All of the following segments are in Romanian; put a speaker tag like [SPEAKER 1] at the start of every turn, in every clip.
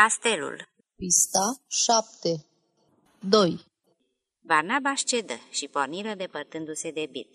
[SPEAKER 1] Castelul.
[SPEAKER 2] Pista 7 2
[SPEAKER 1] Barnaba cedă și porniră depărtându-se de bit.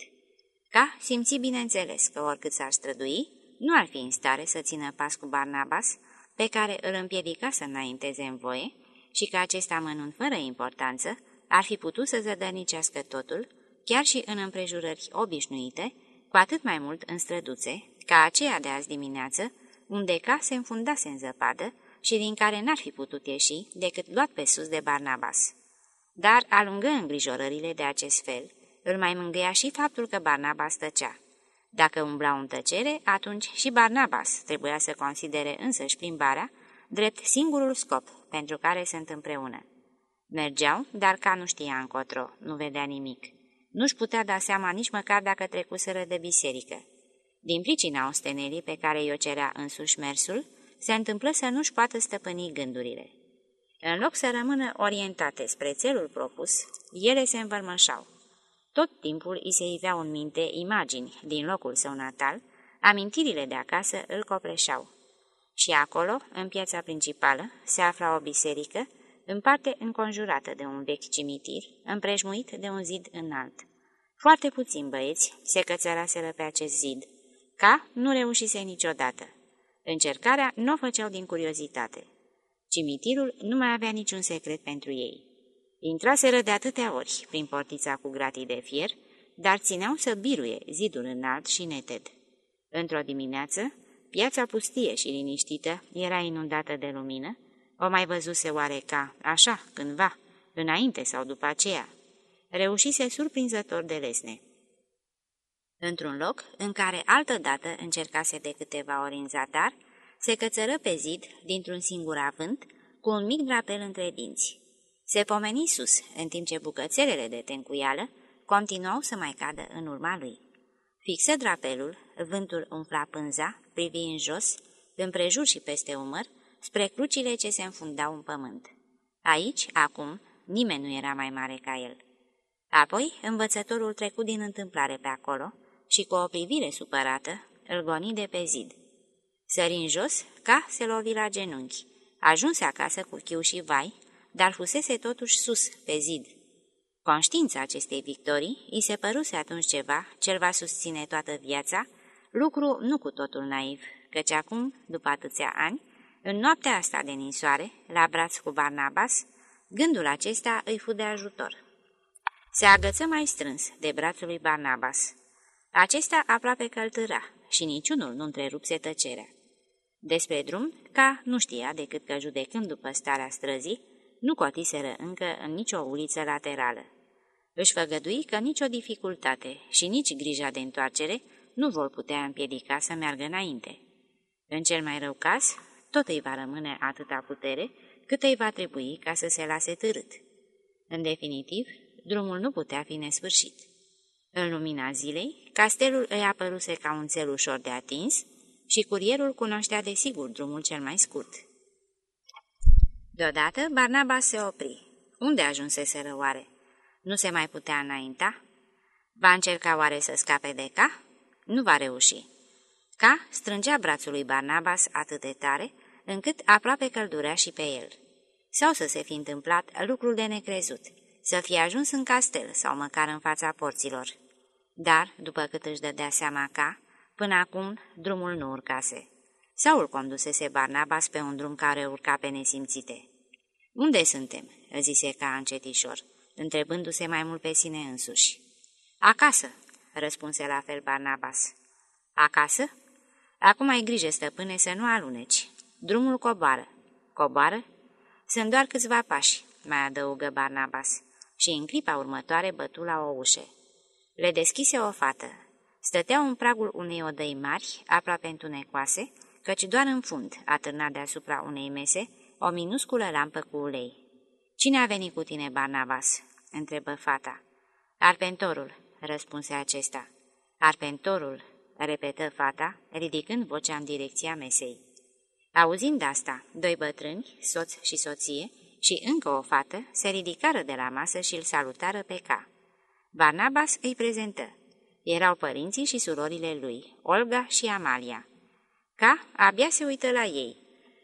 [SPEAKER 1] Ca simți bineînțeles că oricât s-ar strădui, nu ar fi în stare să țină pas cu Barnabas, pe care îl împiedica să înainteze în voie, și că acest amănunt fără importanță ar fi putut să zădărnicească totul, chiar și în împrejurări obișnuite, cu atât mai mult în străduțe, ca aceea de azi dimineață, unde ca se înfundase în zăpadă și din care n-ar fi putut ieși decât luat pe sus de Barnabas. Dar alungă îngrijorările de acest fel, îl mai mângâia și faptul că Barnabas tăcea. Dacă umblau în tăcere, atunci și Barnabas trebuia să considere însăși plimbarea drept singurul scop pentru care sunt împreună. Mergeau, dar ca nu știa încotro, nu vedea nimic. Nu-și putea da seama nici măcar dacă trecuseră de biserică. Din pricina ostenerii pe care i-o cerea însuși mersul, se întâmplă să nu-și poată stăpâni gândurile. În loc să rămână orientate spre țelul propus, ele se învălmășau. Tot timpul îi se iveau în minte imagini din locul său natal, amintirile de acasă îl copleșeau. Și acolo, în piața principală, se afla o biserică, în parte înconjurată de un vechi cimitir, împrejmuit de un zid înalt. Foarte puțini băieți se cățăraseră pe acest zid, ca nu reușise niciodată. Încercarea nu o făceau din curiozitate. Cimitirul nu mai avea niciun secret pentru ei. Intraseră de atâtea ori prin portița cu gratii de fier, dar țineau să biruie zidul înalt și neted. Într-o dimineață, piața pustie și liniștită era inundată de lumină, o mai văzuse oare ca, așa, cândva, înainte sau după aceea. Reușise surprinzător de lesne. Într-un loc, în care altădată încercase de câteva ori în zadar, se cățără pe zid, dintr-un singur avânt, cu un mic drapel între dinți. Se pomeni sus, în timp ce bucățelele de tencuială continuau să mai cadă în urma lui. Fixă drapelul, vântul umfla pânza, privi în jos, împrejur și peste umăr, spre crucile ce se înfundau în pământ. Aici, acum, nimeni nu era mai mare ca el. Apoi, învățătorul trecu din întâmplare pe acolo și, cu o privire supărată, îl goni de pe zid. Sări în jos, ca se lovi la genunchi. Ajunse acasă cu chiu și vai, dar fusese totuși sus, pe zid. Conștiința acestei victorii îi se păruse atunci ceva ce va susține toată viața, lucru nu cu totul naiv, căci acum, după atâția ani, în noaptea asta de ninsoare, la braț cu Barnabas, gândul acesta îi fu de ajutor. Se agăță mai strâns de brațul lui Barnabas. Acesta aproape căltâra și niciunul nu întrerupse tăcerea. Despre drum, ca nu știa decât că judecând după starea străzii, nu cotiseră încă în nicio uliță laterală. Își făgădui că nicio dificultate și nici grija de întoarcere nu vor putea împiedica să meargă înainte. În cel mai rău caz, tot îi va rămâne atâta putere cât îi va trebui ca să se lase târât. În definitiv, drumul nu putea fi nesfârșit. În lumina zilei, castelul îi apăruse ca un cel ușor de atins și curierul cunoștea de sigur drumul cel mai scurt. Deodată, Barnaba se opri. Unde ajunsese răoare? Nu se mai putea înainta? Va încerca oare să scape de ca? Nu va reuși. Ca strângea brațul lui Barnabas atât de tare, încât aproape căldurea și pe el. Sau să se fi întâmplat lucrul de necrezut, să fie ajuns în castel sau măcar în fața porților. Dar, după cât își dădea seama ca, până acum drumul nu urcase. Saul condusese Barnabas pe un drum care urca pe nesimțite. Unde suntem?" zise ca încetișor, întrebându-se mai mult pe sine însuși. Acasă," răspunse la fel Barnabas. Acasă? Acum ai grijă, stăpâne, să nu aluneci. Drumul coboară. Coboară? Sunt doar câțiva pași, mai adăugă Barnabas, și în clipa următoare bătu la o ușă. Le deschise o fată. Stăteau în pragul unei odăi mari, aproape întunecoase, căci doar în fund, atârna deasupra unei mese, o minusculă lampă cu ulei. Cine a venit cu tine, Barnabas?" întrebă fata. Arpentorul," răspunse acesta. Arpentorul," repetă fata, ridicând vocea în direcția mesei. Auzind asta, doi bătrâni, soț și soție, și încă o fată, se ridicară de la masă și îl salutară pe ca. Barnabas îi prezentă. Erau părinții și surorile lui, Olga și Amalia. Ca abia se uită la ei.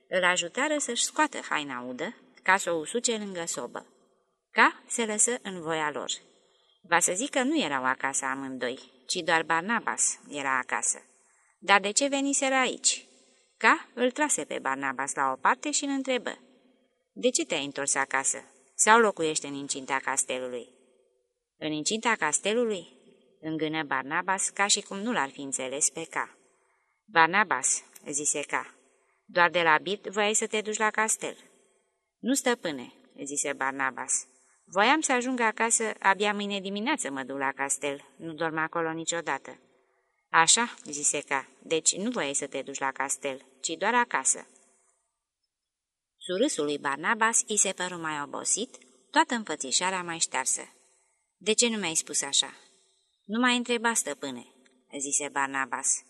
[SPEAKER 1] Îl ajutară să-și scoată haina udă ca să o usuce lângă sobă. Ca se lăsă în voia lor. Va să zic că nu erau acasă amândoi, ci doar Barnabas era acasă. Dar de ce veniseră aici? Ca îl trase pe Barnabas la o parte și îl întrebă. De ce te-ai întors acasă? Sau locuiește în incinta castelului? În incinta castelului? Îngână Barnabas ca și cum nu l-ar fi înțeles pe ca. Barnabas, zise ca, doar de la bit voiai să te duci la castel. Nu, stăpâne, zise Barnabas. Voiam să ajung acasă, abia mâine dimineață mă duc la castel, nu dorm acolo niciodată. Așa, zise ca, deci nu voiai să te duci la castel, ci doar acasă. Surâsul lui Barnabas îi se păru mai obosit, toată înfățișarea mai ștearsă. De ce nu mi-ai spus așa?" Nu mai întreba, stăpâne," zise Barnabas.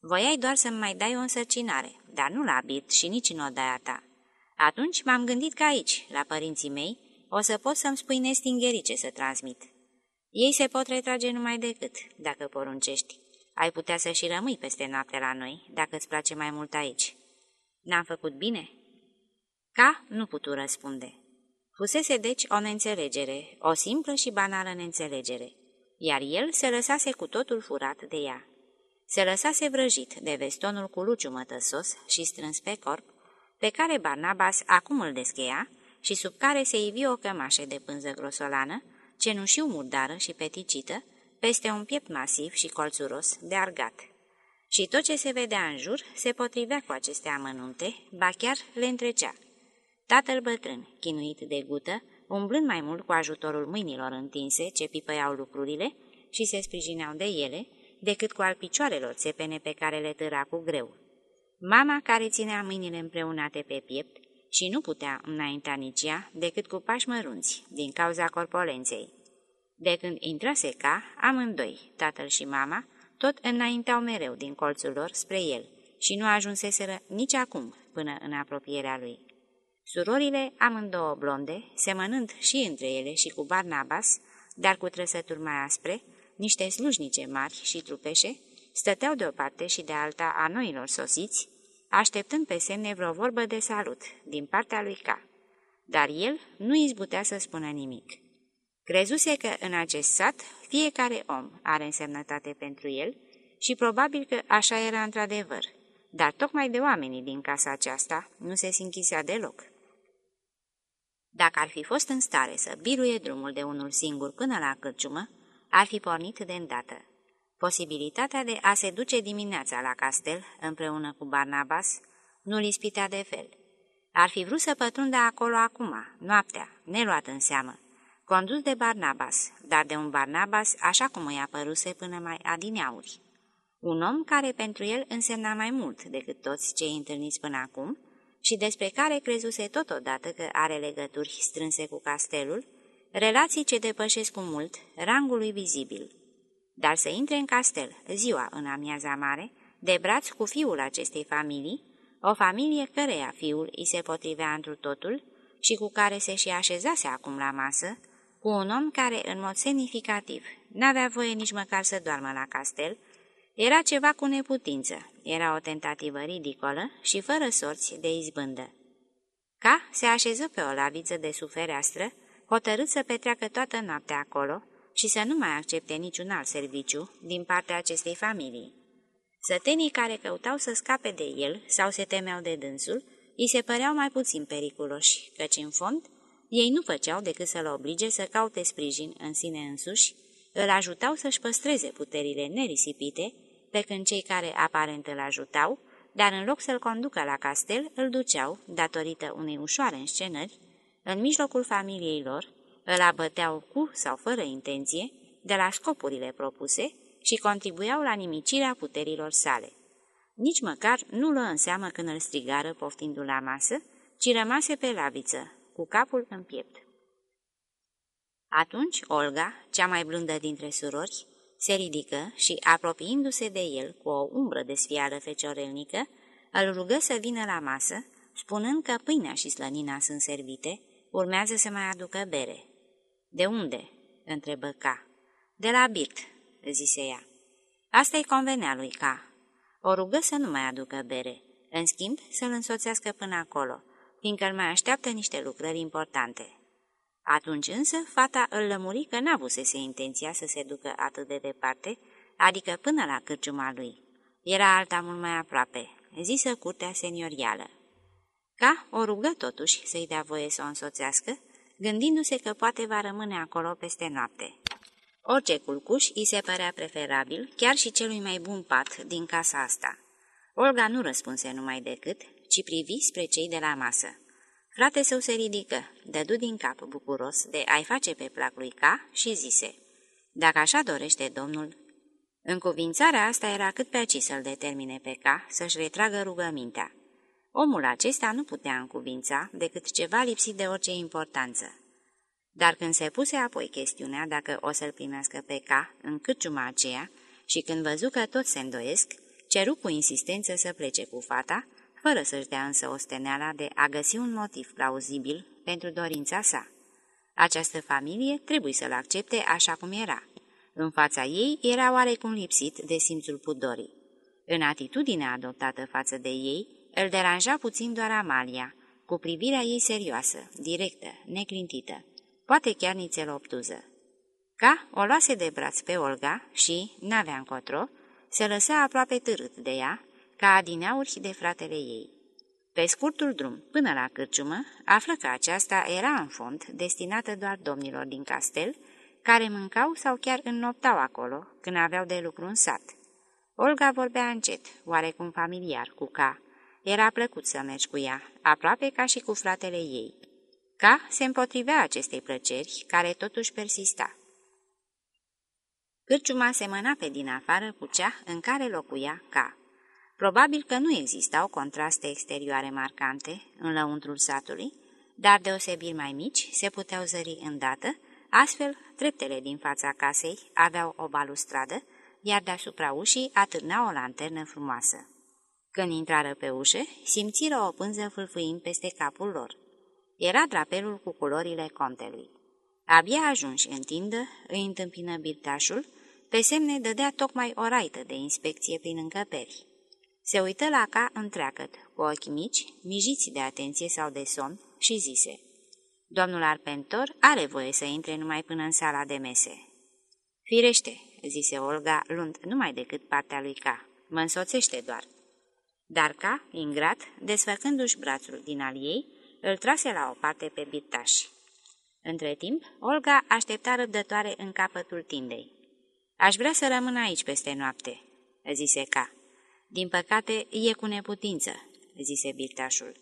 [SPEAKER 1] Voiai doar să-mi mai dai o însărcinare, dar nu la bit și nici în odaia ta. Atunci m-am gândit că aici, la părinții mei, o să pot să-mi spui nestingherice să transmit. Ei se pot retrage numai decât, dacă poruncești. Ai putea să și rămâi peste noapte la noi, dacă îți place mai mult aici. N-am făcut bine?" Ca nu putu răspunde. Fusese deci o neînțelegere, o simplă și banală neînțelegere, iar el se lăsase cu totul furat de ea. Se lăsase vrăjit de vestonul cu luciu mătăsos și strâns pe corp, pe care Barnabas acum îl descheia și sub care se ivi o cămașă de pânză grosolană, cenușiu murdară și peticită, peste un piept masiv și colțuros de argat. Și tot ce se vedea în jur se potrivea cu aceste amănunte, ba chiar le întrecea. Tatăl bătrân, chinuit de gută, umblând mai mult cu ajutorul mâinilor întinse ce pipăiau lucrurile și se sprijineau de ele, decât cu al picioarelor țepene pe care le târa cu greu. Mama care ținea mâinile împreunate pe piept și nu putea înainta nici ea decât cu pași mărunți, din cauza corpolenței. De când intrase ca, amândoi, tatăl și mama, tot înaintau mereu din colțul lor spre el și nu ajunseseră nici acum până în apropierea lui. Surorile, amândouă blonde, semănând și între ele și cu Barnabas, dar cu trăsături mai aspre, niște slujnice mari și trupeșe, stăteau de o parte și de alta a noilor sosiți, așteptând pe semne vreo vorbă de salut din partea lui K. Dar el nu izbutea să spună nimic. Crezuse că în acest sat fiecare om are însemnătate pentru el și probabil că așa era într-adevăr, dar tocmai de oamenii din casa aceasta nu se sinchisea deloc. Dacă ar fi fost în stare să biruie drumul de unul singur până la cârciumă, ar fi pornit de îndată. Posibilitatea de a se duce dimineața la castel împreună cu Barnabas nu-l ispitea de fel. Ar fi vrut să pătrundă acolo acum, noaptea, neluat în seamă, condus de Barnabas, dar de un Barnabas așa cum îi apăruse până mai adineauri. Un om care pentru el însemna mai mult decât toți cei întâlniți până acum și despre care crezuse totodată că are legături strânse cu castelul, relații ce depășesc cu mult rangul lui vizibil. Dar să intre în castel ziua în amiaza mare, de braț cu fiul acestei familii, o familie căreia fiul îi se potrivea întru totul și cu care se și așezase acum la masă, cu un om care, în mod semnificativ, n-avea voie nici măcar să doarmă la castel, era ceva cu neputință, era o tentativă ridicolă și fără sorți de izbândă. Ca se așeză pe o laviță de sufereastră, hotărât să petreacă toată noaptea acolo și să nu mai accepte niciun alt serviciu din partea acestei familii. Sătenii care căutau să scape de el sau se temeau de dânsul, îi se păreau mai puțin periculoși, căci în fond ei nu făceau decât să-l oblige să caute sprijin în sine însuși, îl ajutau să-și păstreze puterile nerisipite, pe când cei care aparent îl ajutau, dar în loc să-l conducă la castel, îl duceau, datorită unei ușoare înscenări, în mijlocul familiei lor, îl abăteau cu sau fără intenție de la scopurile propuse și contribuiau la nimicirea puterilor sale. Nici măcar nu luă în seamă când îl strigară poftindu-l la masă, ci rămase pe laviță, cu capul în piept. Atunci Olga, cea mai blândă dintre surori, se ridică și, apropiindu-se de el cu o umbră de sfială feciorelnică, îl rugă să vină la masă, spunând că pâinea și slănina sunt servite, urmează să mai aducă bere. De unde?" întrebă Ca. De la Birt," zise ea. Asta-i convenea lui Ca. O rugă să nu mai aducă bere, În schimb, să-l însoțească până acolo, fiindcă îl mai așteaptă niște lucrări importante. Atunci însă, fata îl lămuri că n-avusese intenția să se ducă atât de departe, adică până la cârciuma lui. Era alta mult mai aproape, zisă curtea seniorială. Ca o rugă totuși să-i dea voie să o însoțească, gândindu-se că poate va rămâne acolo peste noapte. Orice culcuș îi se părea preferabil, chiar și celui mai bun pat din casa asta. Olga nu răspunse numai decât, ci privi spre cei de la masă. Frate său se ridică, dădu din cap bucuros de a-i face pe plac lui Ca și zise, Dacă așa dorește domnul... Încuvințarea asta era cât pe aci să-l determine pe Ca să-și retragă rugămintea. Omul acesta nu putea încuvința decât ceva lipsit de orice importanță. Dar când se puse apoi chestiunea dacă o să-l primească pe Ca în cârciuma aceea și când văzu că toți se îndoiesc, ceru cu insistență să plece cu fata, fără să-și dea însă osteneala de a găsi un motiv plauzibil pentru dorința sa. Această familie trebuie să-l accepte așa cum era. În fața ei era oarecum lipsit de simțul pudorii. În atitudinea adoptată față de ei, îl deranja puțin doar Amalia, cu privirea ei serioasă, directă, neclintită, poate chiar nițel obtuză. Ca o luase de braț pe Olga și, n-avea încotro, se lăsa aproape târât de ea, ca adineauri de fratele ei. Pe scurtul drum, până la cârciumă, află că aceasta era în fond destinată doar domnilor din castel, care mâncau sau chiar înnoptau acolo, când aveau de lucru în sat. Olga vorbea încet, oarecum familiar, cu ca. Era plăcut să mergi cu ea, aproape ca și cu fratele ei. Ca se împotrivea acestei plăceri, care totuși persista. Cârciuma semăna pe din afară cu cea în care locuia ca. Probabil că nu existau contraste exterioare marcante în lăuntrul satului, dar deosebiri mai mici se puteau zări îndată, astfel treptele din fața casei aveau o balustradă, iar deasupra ușii atârna o lanternă frumoasă. Când intrară pe ușă, simțiră o pânză fâlfâind peste capul lor. Era drapelul cu culorile contelui. Abia ajunși în tindă, îi întâmpină birtașul, pe semne dădea tocmai o raită de inspecție prin încăperi. Se uită la ca întreagăt, cu ochi mici, mijiți de atenție sau de somn, și zise, Domnul Arpentor are voie să intre numai până în sala de mese." Firește," zise Olga, luând numai decât partea lui Ca. Mă însoțește doar." Dar Ca, ingrat, desfăcându-și brațul din al ei, îl trase la o parte pe birtaș. Între timp, Olga aștepta răbdătoare în capătul tindei. Aș vrea să rămân aici peste noapte," zise Ca. Din păcate, e cu neputință," zise birtașul.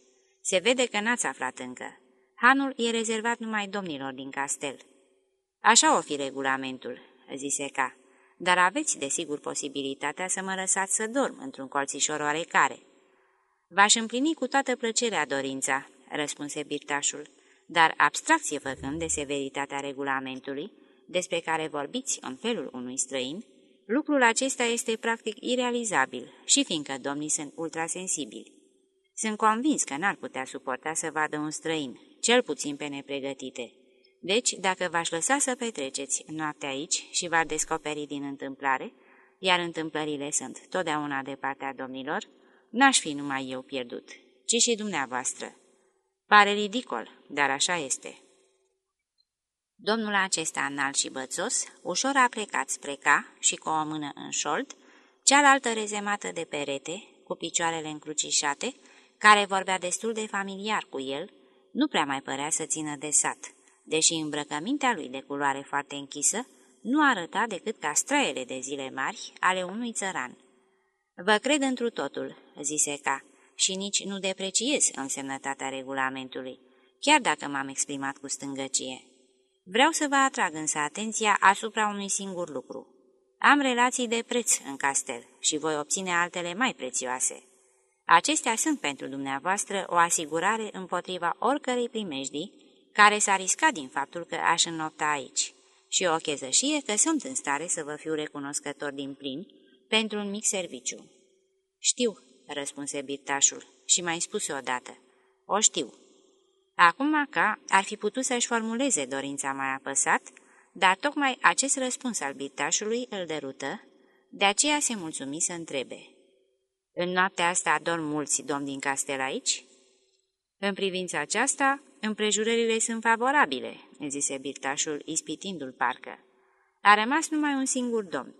[SPEAKER 1] Se vede că n-ați aflat încă. Hanul e rezervat numai domnilor din castel." Așa o fi regulamentul," zise Ca, dar aveți, desigur, posibilitatea să mă lăsați să dorm într-un colțișor oarecare." V-aș împlini cu toată plăcerea dorința," răspunse birtașul, dar abstracție făcând de severitatea regulamentului, despre care vorbiți în felul unui străin, lucrul acesta este practic irealizabil și fiindcă domnii sunt ultrasensibili. Sunt convins că n-ar putea suporta să vadă un străin, cel puțin pe nepregătite. Deci, dacă v-aș lăsa să petreceți noaptea aici și v-ar descoperi din întâmplare, iar întâmplările sunt totdeauna de partea domnilor, n-aș fi numai eu pierdut, ci și dumneavoastră. Pare ridicol, dar așa este. Domnul acesta înalt și bățos, ușor a plecat spre ca și cu o mână în șold, cealaltă rezemată de perete, cu picioarele încrucișate, care vorbea destul de familiar cu el, nu prea mai părea să țină de sat, deși îmbrăcămintea lui de culoare foarte închisă nu arăta decât ca străele de zile mari ale unui țăran. Vă cred întru totul," zise ca, și nici nu depreciez însemnătatea regulamentului, chiar dacă m-am exprimat cu stângăcie. Vreau să vă atrag însă atenția asupra unui singur lucru. Am relații de preț în castel și voi obține altele mai prețioase. Acestea sunt pentru dumneavoastră o asigurare împotriva oricărei primejdii care s-a riscat din faptul că aș înnopta aici și o chezășie că sunt în stare să vă fiu recunoscător din plin pentru un mic serviciu. Știu, răspunse birtașul și mai spuse odată. O știu. Acum ca ar fi putut să-și formuleze dorința mai apăsat, dar tocmai acest răspuns al birtașului îl derută, de aceea se mulțumi să întrebe. În noaptea asta dorm mulți domni din castel aici?" În privința aceasta, împrejurările sunt favorabile," zise birtașul, ispitindu-l parcă. A rămas numai un singur domn.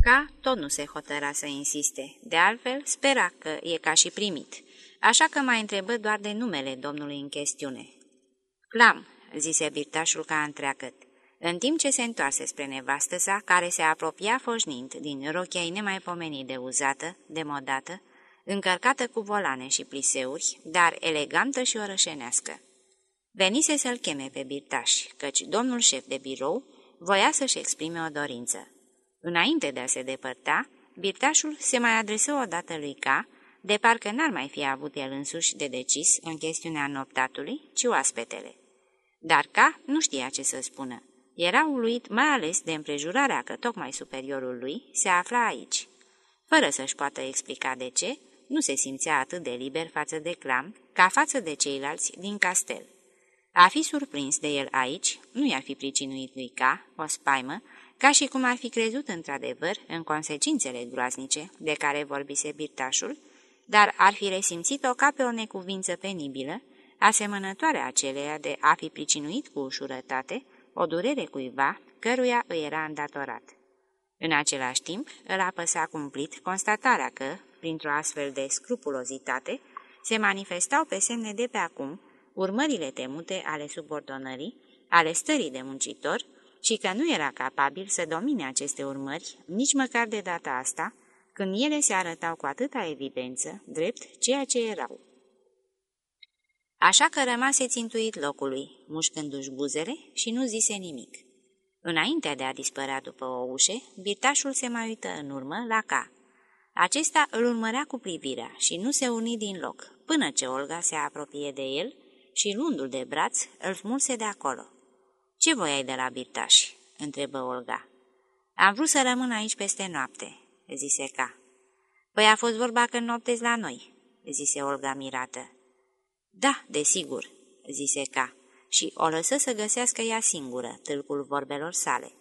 [SPEAKER 1] Ca tot nu se hotăra să insiste, de altfel spera că e ca și primit, așa că mai întrebă doar de numele domnului în chestiune. Clam, zise birtașul ca întreagăt, în timp ce se întoarse spre nevastă sa, care se apropia foșnind din rochia ei nemaipomenit de uzată, demodată, încărcată cu volane și pliseuri, dar elegantă și orășenească. Venise să-l cheme pe birtaș, căci domnul șef de birou voia să-și exprime o dorință. Înainte de a se depărta, birtașul se mai adresă odată lui Ca, de parcă n-ar mai fi avut el însuși de decis în chestiunea noptatului, ci oaspetele. Dar Ca nu știa ce să spună. Era uluit mai ales de împrejurarea că tocmai superiorul lui se afla aici. Fără să-și poată explica de ce, nu se simțea atât de liber față de clam ca față de ceilalți din castel. A fi surprins de el aici nu i-ar fi pricinuit lui ca o spaimă, ca și cum ar fi crezut într-adevăr în consecințele groaznice de care vorbise birtașul, dar ar fi resimțit-o ca pe o necuvință penibilă, asemănătoare aceleia de a fi pricinuit cu ușurătate o durere cuiva căruia îi era îndatorat. În același timp, îl apăsa cumplit constatarea că, printr-o astfel de scrupulozitate, se manifestau pe semne de pe acum urmările temute ale subordonării, ale stării de muncitor și că nu era capabil să domine aceste urmări, nici măcar de data asta, când ele se arătau cu atâta evidență, drept ceea ce erau. Așa că rămase țintuit locului, mușcându-și buzele și nu zise nimic. Înainte de a dispărea după o ușe, birtașul se mai uită în urmă la ca. Acesta îl urmărea cu privirea și nu se uni din loc, până ce Olga se apropie de el și, luându-l de braț, îl smulse de acolo. Ce voiai de la birtaș?" întrebă Olga. Am vrut să rămân aici peste noapte," zise ca. Păi a fost vorba că noptezi la noi," zise Olga mirată. Da, desigur," zise ca și o lăsă să găsească ea singură tâlcul vorbelor sale.